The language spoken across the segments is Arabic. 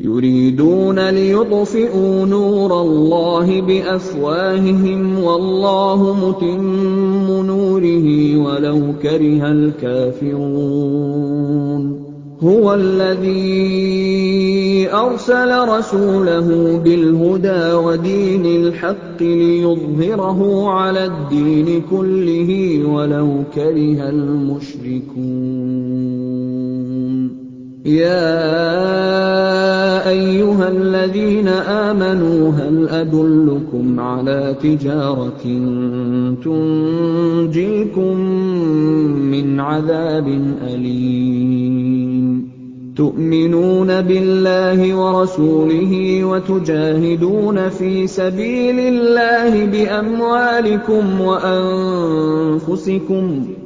يُرِيدُونَ لِيُطْفِئُوا نُورَ اللَّهِ بِأَفْوَاهِهِمْ وَاللَّهُ مُتِمُّ نُورِهِ وَلَوْ كَرِهَ الْكَافِرُونَ. هُوَ الَّذِي أَرْسَلَ رَسُولَهُ بِالْهُدَىٰ وَدِينِ الْحَقِّ لِيُظْهِرَهُ عَلَى الدِّينِ كُلِّهِ وَلَوْ كَرِهَ الْمُشْرِكُونَ. يَا أَيُّهَا الَّذِينَ آمَنُوا هَلْ أَدُلُّكُمْ عَلَىٰ تِجَارَةٍ تُنجِيكُم مِّنْ عَذَابٍ أَلِيمٍ؟ تُؤْمِنُونَ بِاللَّهِ وَرَسُولِهِ وَتُجَاهِدُونَ فِي سَبِيلِ اللَّهِ بِأَمْوَالِكُمْ وَأَنفُسِكُمْ ۚ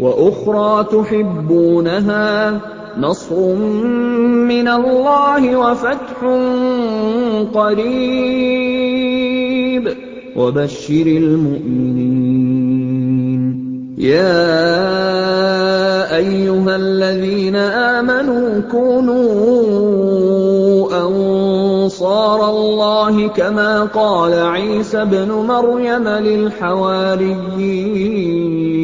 وَأُخْرَىٰ تُحِبُّونَهَا ۖ نَصْرٌ مِّنَ اللَّهِ وَفَتْحٌ قَرِيبٌ ۗ. وَبَشِّرِ الْمُؤْمِنِينَ. يَا أَيُّهَا الَّذِينَ آمَنُوا كُونُوا أَنصَارَ اللَّهِ كَمَا قَالَ عِيسَى ابْنُ مَرْيَمَ لِلْحَوَارِيِّينَ.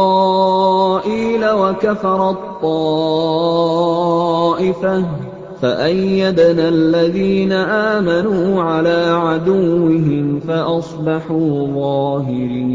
وَكَفَرَت طَّائِفَةٌ ۖ فَأَيَّدْنَا الَّذِينَ آمَنُوا عَلَىٰ عَدُوِّهِمْ فَأَصْبَحُوا ظَاهِرِينَ.